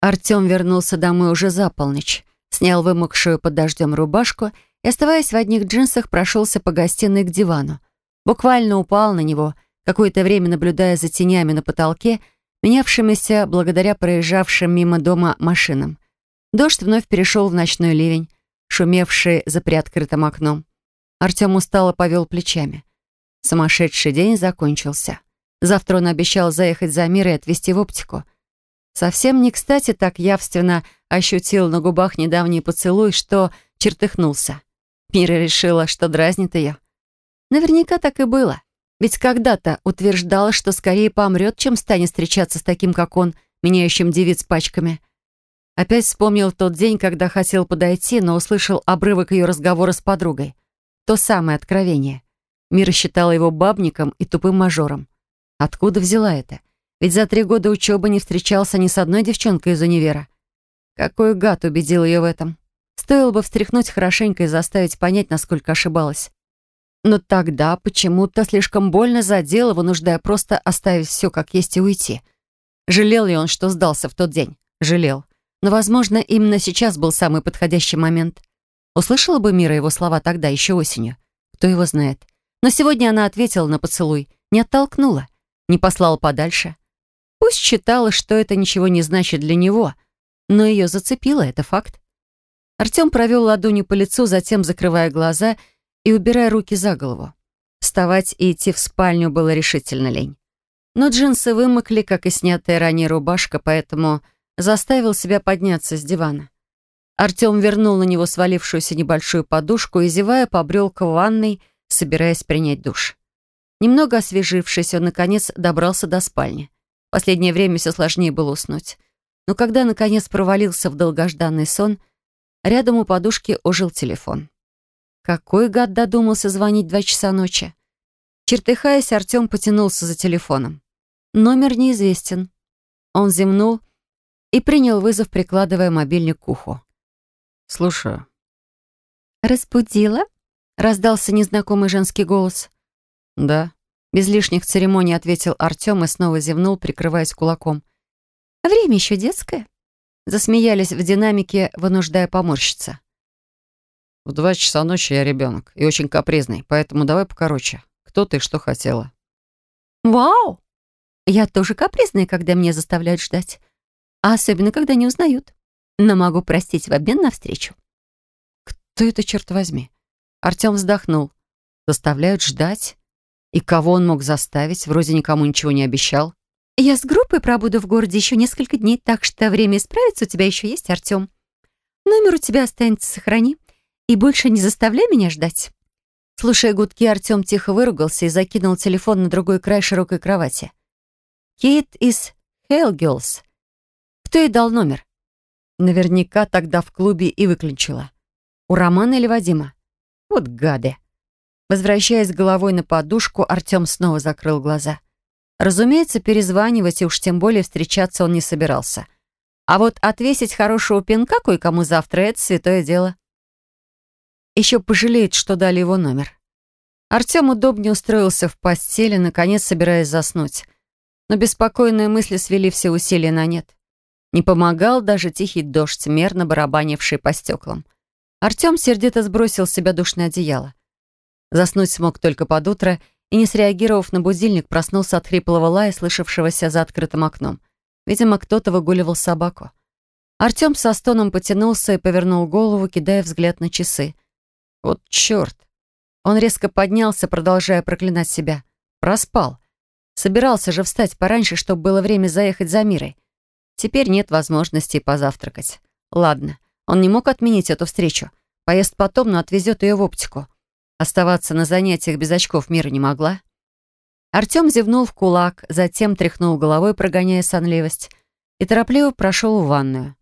Артем вернулся домой уже за полночь, снял вымокшую под дождем рубашку и, оставаясь в одних джинсах, прошелся по гостиной к дивану. Буквально упал на него, какое-то время наблюдая за тенями на потолке, менявшимися благодаря проезжавшим мимо дома машинам. Дождь вновь перешел в ночной ливень, шумевший за приоткрытым окном. Артем устало повел плечами. Сумасшедший день закончился. Завтра он обещал заехать за Мирой и отвезти в оптику. Совсем не кстати так явственно ощутил на губах недавний поцелуй, что чертыхнулся. Мира решила, что дразнит ее. Наверняка так и было. Ведь когда-то утверждала, что скорее помрет, чем станет встречаться с таким, как он, меняющим девиц пачками. Опять вспомнил тот день, когда хотел подойти, но услышал обрывок ее разговора с подругой. То самое откровение. Мира считала его бабником и тупым мажором. Откуда взяла это? Ведь за три года учебы не встречался ни с одной девчонкой из универа. Какой гад убедил ее в этом. Стоило бы встряхнуть хорошенько и заставить понять, насколько ошибалась. Но тогда почему-то слишком больно задело, вынуждая просто оставить все как есть и уйти. Жалел ли он, что сдался в тот день? Жалел. Но, возможно, именно сейчас был самый подходящий момент. Услышала бы Мира его слова тогда, еще осенью. Кто его знает. Но сегодня она ответила на поцелуй, не оттолкнула, не послала подальше. Пусть считала, что это ничего не значит для него, но ее зацепило, это факт. Артем провел ладонью по лицу, затем закрывая глаза и убирая руки за голову. Вставать и идти в спальню было решительно лень. Но джинсы вымокли, как и снятая ранее рубашка, поэтому заставил себя подняться с дивана. Артем вернул на него свалившуюся небольшую подушку и, зевая, побрел к ванной, собираясь принять душ. Немного освежившись, он, наконец, добрался до спальни. Последнее время все сложнее было уснуть. Но когда, наконец, провалился в долгожданный сон, рядом у подушки ожил телефон. Какой гад додумался звонить два часа ночи? Чертыхаясь, Артем потянулся за телефоном. Номер неизвестен. Он зевнул и принял вызов, прикладывая мобильник к уху. «Слушаю». «Разбудила?» — раздался незнакомый женский голос. «Да». Без лишних церемоний ответил Артем и снова зевнул, прикрываясь кулаком. «Время еще детское?» Засмеялись в динамике, вынуждая поморщиться. «В два часа ночи я ребенок и очень капризный, поэтому давай покороче. Кто ты что хотела?» «Вау! Я тоже капризная, когда меня заставляют ждать. А особенно, когда не узнают. Но могу простить в обмен на встречу». «Кто это, черт возьми?» Артем вздохнул. «Заставляют ждать? И кого он мог заставить? Вроде никому ничего не обещал. «Я с группой пробуду в городе еще несколько дней, так что время исправиться у тебя еще есть, Артем. Номер у тебя останется, сохрани. И больше не заставляй меня ждать». Слушая гудки, Артем тихо выругался и закинул телефон на другой край широкой кровати. «Кейт из Hellgirls. Кто ей дал номер?» Наверняка тогда в клубе и выключила. У Романа или Вадима? Вот гады. Возвращаясь головой на подушку, Артем снова закрыл глаза. Разумеется, перезванивать и уж тем более встречаться он не собирался. А вот отвесить хорошего пинка кое-кому завтра — это святое дело. Еще пожалеет, что дали его номер. Артем удобнее устроился в постели, наконец собираясь заснуть. Но беспокойные мысли свели все усилия на нет. Не помогал даже тихий дождь, мерно барабанивший по стеклам. Артем сердито сбросил с себя душное одеяло. Заснуть смог только под утро и, не среагировав на будильник, проснулся от хриплого лая, слышавшегося за открытым окном. Видимо, кто-то выгуливал собаку. Артем со стоном потянулся и повернул голову, кидая взгляд на часы. Вот черт! Он резко поднялся, продолжая проклинать себя. Проспал. Собирался же встать пораньше, чтобы было время заехать за Мирой. Теперь нет возможности позавтракать. Ладно, он не мог отменить эту встречу. Поест потом, но отвезет ее в оптику. Оставаться на занятиях без очков Мира не могла. Артем зевнул в кулак, затем тряхнул головой, прогоняя сонливость, и торопливо прошел в ванную.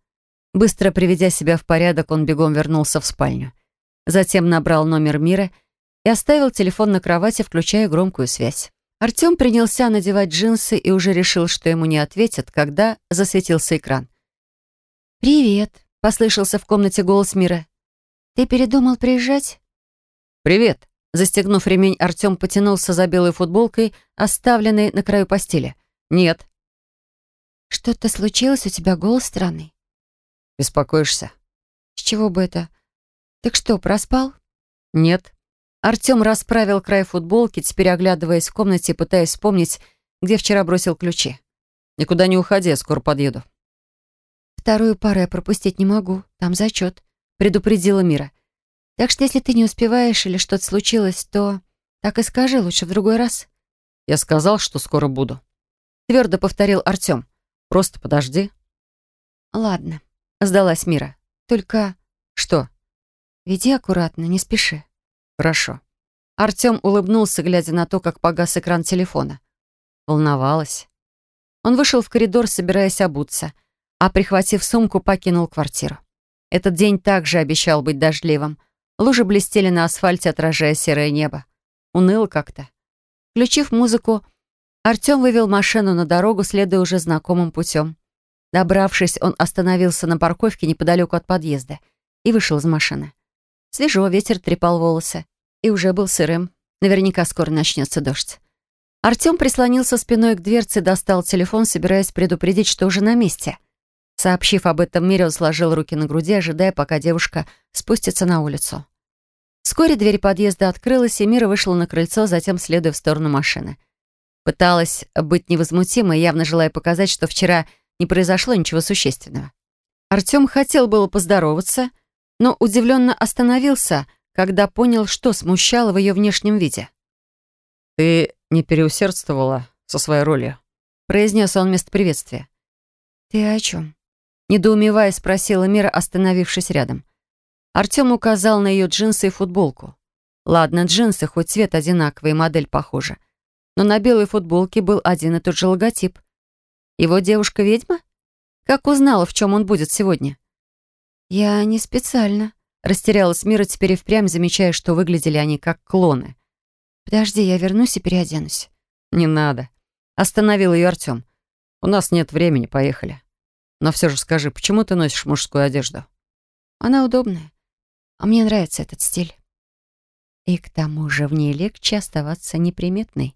Быстро приведя себя в порядок, он бегом вернулся в спальню. Затем набрал номер Мира и оставил телефон на кровати, включая громкую связь. Артем принялся надевать джинсы и уже решил, что ему не ответят, когда засветился экран. «Привет», — послышался в комнате голос Мира. «Ты передумал приезжать?» «Привет!» Застегнув ремень, Артем потянулся за белой футболкой, оставленной на краю постели. «Нет». «Что-то случилось? У тебя голос странный». «Беспокоишься?» «С чего бы это? Так что, проспал?» «Нет». Артем расправил край футболки, теперь оглядываясь в комнате и пытаясь вспомнить, где вчера бросил ключи. «Никуда не уходи, я скоро подъеду». «Вторую пару я пропустить не могу, там зачет», — предупредила Мира. «Так что если ты не успеваешь или что-то случилось, то так и скажи лучше в другой раз». «Я сказал, что скоро буду», — твердо повторил Артем. «Просто подожди». «Ладно», — сдалась Мира. «Только...» «Что?» «Веди аккуратно, не спеши». «Хорошо». Артем улыбнулся, глядя на то, как погас экран телефона. Волновалась. Он вышел в коридор, собираясь обуться, а, прихватив сумку, покинул квартиру. Этот день также обещал быть дождливым. Лужи блестели на асфальте, отражая серое небо. Уныло как-то. Включив музыку, Артем вывел машину на дорогу, следуя уже знакомым путем. Добравшись, он остановился на парковке неподалеку от подъезда и вышел из машины. Свежо, ветер трепал волосы. И уже был сырым. Наверняка скоро начнется дождь. Артем прислонился спиной к дверце достал телефон, собираясь предупредить, что уже на месте. Сообщив об этом Мире, он сложил руки на груди, ожидая, пока девушка спустится на улицу. Вскоре дверь подъезда открылась, и Мира вышла на крыльцо, затем следуя в сторону машины. Пыталась быть невозмутимой, явно желая показать, что вчера не произошло ничего существенного. Артем хотел было поздороваться, но удивленно остановился, когда понял, что смущало в ее внешнем виде. «Ты не переусердствовала со своей ролью?» произнес он вместо приветствия. «Ты о чем?» Недоумевая спросила Мира, остановившись рядом. Артем указал на ее джинсы и футболку. Ладно, джинсы, хоть цвет одинаковый, модель похожа. Но на белой футболке был один и тот же логотип. Его девушка-ведьма? Как узнала, в чем он будет сегодня? Я не специально. Растерялась Мира, теперь и впрямь замечая, что выглядели они как клоны. «Подожди, я вернусь и переоденусь». «Не надо». Остановил ее Артем. «У нас нет времени, поехали. Но все же скажи, почему ты носишь мужскую одежду?» «Она удобная. А мне нравится этот стиль. И к тому же в ней легче оставаться неприметной.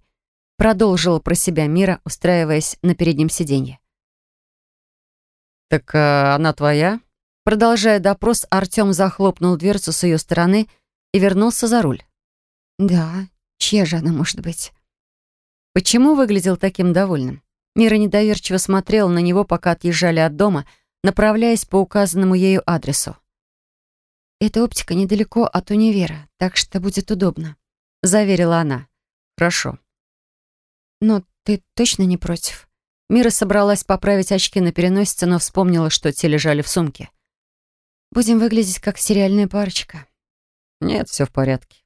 Продолжила про себя Мира, устраиваясь на переднем сиденье. «Так а, она твоя?» Продолжая допрос, Артем захлопнул дверцу с ее стороны и вернулся за руль. «Да, чья же она может быть?» Почему выглядел таким довольным? Мира недоверчиво смотрела на него, пока отъезжали от дома, направляясь по указанному ею адресу. «Эта оптика недалеко от универа, так что будет удобно», — заверила она. «Хорошо». «Но ты точно не против?» Мира собралась поправить очки на переносице, но вспомнила, что те лежали в сумке. «Будем выглядеть как сериальная парочка». «Нет, все в порядке».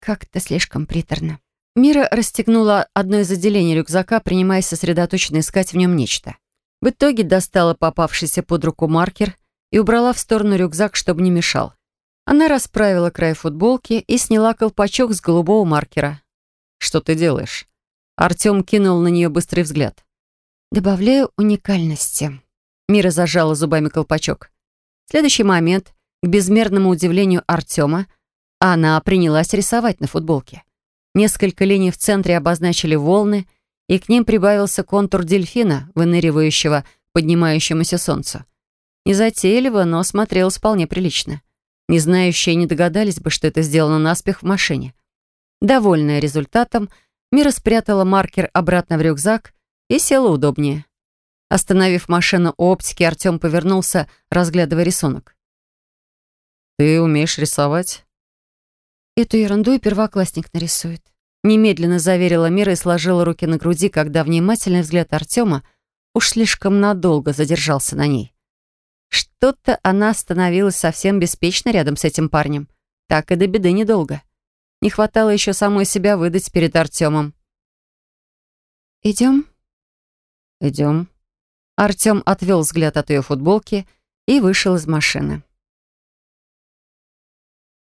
«Как-то слишком приторно». Мира расстегнула одно из отделений рюкзака, принимаясь сосредоточенно искать в нем нечто. В итоге достала попавшийся под руку маркер и убрала в сторону рюкзак, чтобы не мешал. Она расправила край футболки и сняла колпачок с голубого маркера. «Что ты делаешь?» Артем кинул на нее быстрый взгляд. «Добавляю уникальности». Мира зажала зубами колпачок. В следующий момент, к безмерному удивлению Артема, она принялась рисовать на футболке. Несколько линий в центре обозначили волны, и к ним прибавился контур дельфина, выныривающего поднимающемуся солнцу. Незатейливо, но смотрелось вполне прилично. Не знающие не догадались бы, что это сделано наспех в машине. Довольная результатом, Мира спрятала маркер обратно в рюкзак и села удобнее. Остановив машину у оптики, Артем повернулся, разглядывая рисунок. «Ты умеешь рисовать?» «Эту ерунду и первоклассник нарисует», немедленно заверила Мира и сложила руки на груди, когда внимательный взгляд Артема уж слишком надолго задержался на ней. Что-то она становилась совсем беспечна рядом с этим парнем. Так и до беды недолго. Не хватало еще самой себя выдать перед Артемом. «Идем?» «Идем». Артем отвел взгляд от ее футболки и вышел из машины.